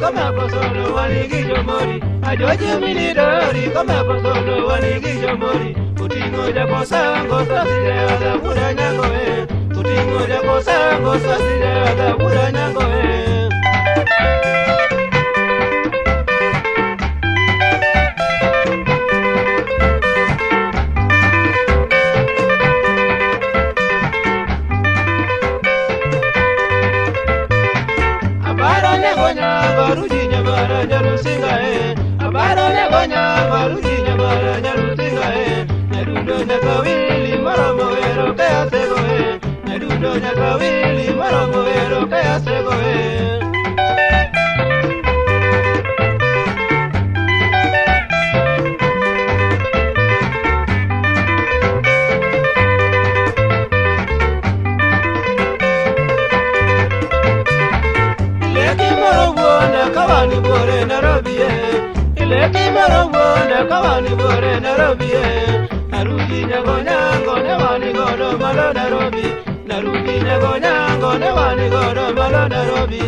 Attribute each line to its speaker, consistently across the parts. Speaker 1: kama kosono wanigio mori ajoji minirori kama kosono wanigio mori utingo japo sango sasile adabura nyango e eh. utingo japo sango sasile adabura nyango
Speaker 2: gonya barujinya bara jaru singae abaro ne gonya
Speaker 1: barujinya bara jaru singae nerundo ne bore Nairobi eh ile kimara wone kawani bore Nairobi eh arudi nyagonya ngone wani goro balo Nairobi narudi nyagonya ngone wani goro balo Nairobi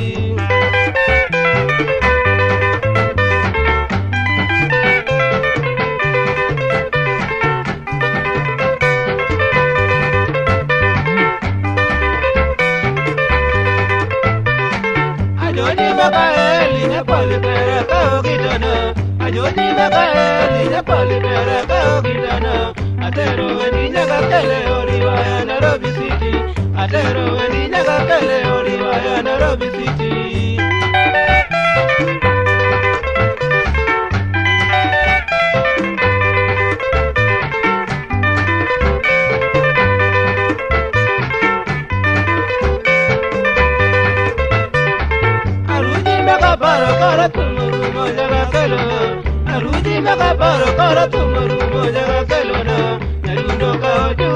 Speaker 1: Don't you poli pere ka ogidana ajoni maka dije poli pere ka ogidana atero weni ka kele oriwa ya Nairobi city atero weni ka kele oriwa ya Nairobi city para tumaru mojaga kalona aruji maga para para tumaru mojaga kalona naluno ka